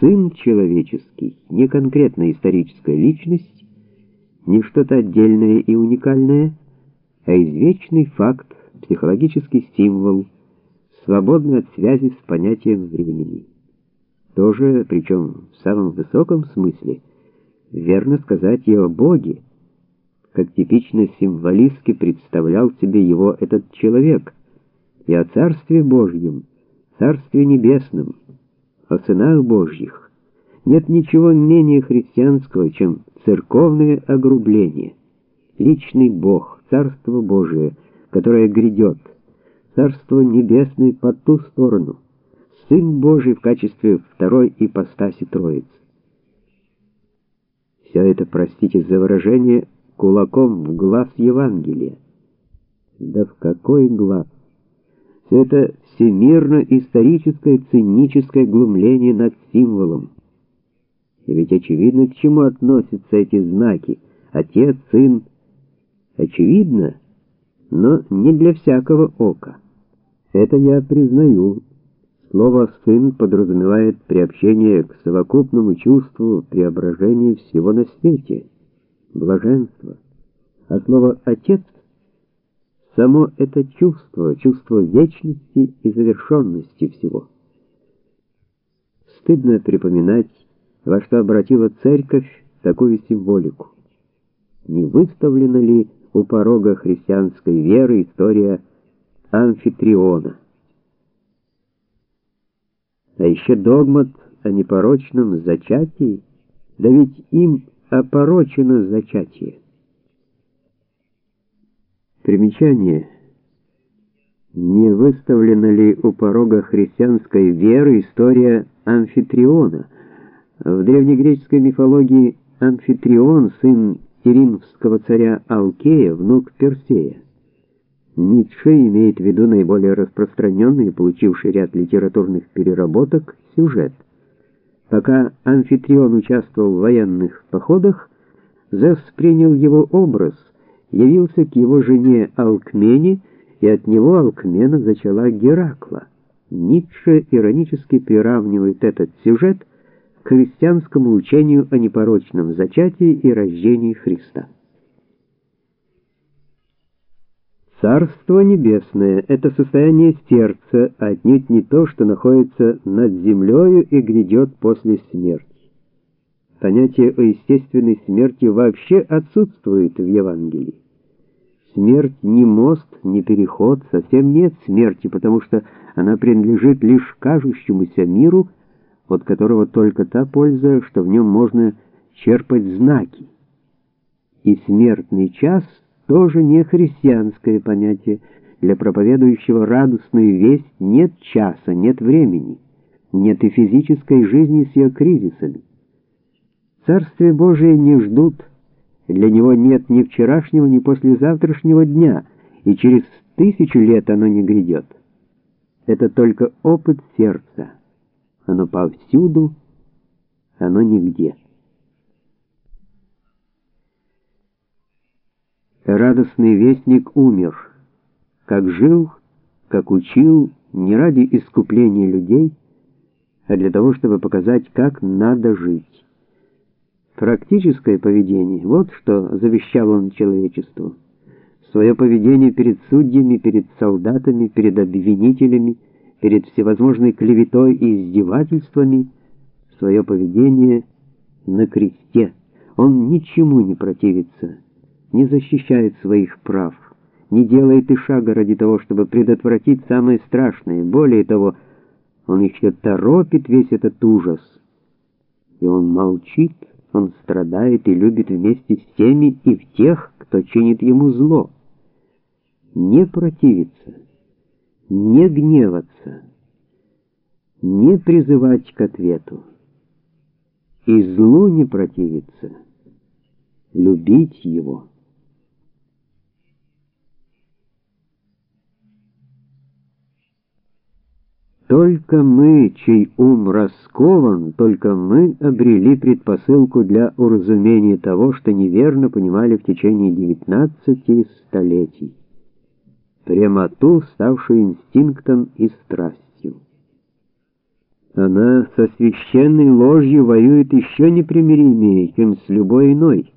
Сын человеческий не конкретная историческая личность, не что-то отдельное и уникальное, а извечный факт, психологический символ, свободный от связи с понятием времени. Тоже, причем в самом высоком смысле, верно сказать и о Боге, как типично символистски представлял себе его этот человек, и о Царстве Божьем, Царстве Небесном, о сынах Божьих. Нет ничего менее христианского, чем церковное огрубление. Личный Бог, Царство Божие, которое грядет, Царство Небесное по ту сторону, Сын Божий в качестве второй ипостаси Троицы. Все это, простите за выражение, кулаком в глаз Евангелия. Да в какой глаз? Все это всемирно-историческое циническое глумление над символом. И ведь очевидно, к чему относятся эти знаки. Отец, сын. Очевидно, но не для всякого ока. Это я признаю. Слово «сын» подразумевает приобщение к совокупному чувству преображения всего на свете, блаженство. А слово «отец» само это чувство, чувство вечности и завершенности всего. Стыдно припоминать, во что обратила церковь такую символику. Не выставлена ли у порога христианской веры история Амфитриона? А еще догмат о непорочном зачатии, да ведь им опорочено зачатие. Примечание. Не выставлена ли у порога христианской веры история Амфитриона? В древнегреческой мифологии Амфитрион, сын Теринского царя Алкея, внук Персея. Ницше имеет в виду наиболее распространенный получивший ряд литературных переработок сюжет. Пока Амфитрион участвовал в военных походах, Зевс принял его образ – явился к его жене Алкмене, и от него Алкмена зачала Геракла. Ницше иронически приравнивает этот сюжет к христианскому учению о непорочном зачатии и рождении Христа. Царство небесное — это состояние сердца, а отнюдь не то, что находится над землею и грядет после смерти. Понятие о естественной смерти вообще отсутствует в Евангелии. Смерть не мост, не переход, совсем нет смерти, потому что она принадлежит лишь кажущемуся миру, от которого только та польза, что в нем можно черпать знаки. И смертный час тоже не христианское понятие. Для проповедующего радостную весть нет часа, нет времени, нет и физической жизни с ее кризисами. Царствие Божие не ждут, для него нет ни вчерашнего, ни послезавтрашнего дня, и через тысячу лет оно не грядет. Это только опыт сердца. Оно повсюду, оно нигде. Радостный вестник умер, как жил, как учил, не ради искупления людей, а для того, чтобы показать, как надо жить. Практическое поведение — вот что завещал он человечеству. Свое поведение перед судьями, перед солдатами, перед обвинителями, перед всевозможной клеветой и издевательствами, свое поведение на кресте. Он ничему не противится, не защищает своих прав, не делает и шага ради того, чтобы предотвратить самое страшное. Более того, он еще торопит весь этот ужас. И он молчит, он страдает и любит вместе с теми и в тех, кто чинит ему зло. Не противиться, не гневаться, не призывать к ответу. И злу не противиться, любить его. Только мы, чей ум раскован, только мы обрели предпосылку для уразумения того, что неверно понимали в течение девятнадцати столетий. Прямоту, ставшую инстинктом и страстью. Она со священной ложью воюет еще непримиримее, чем с любой иной.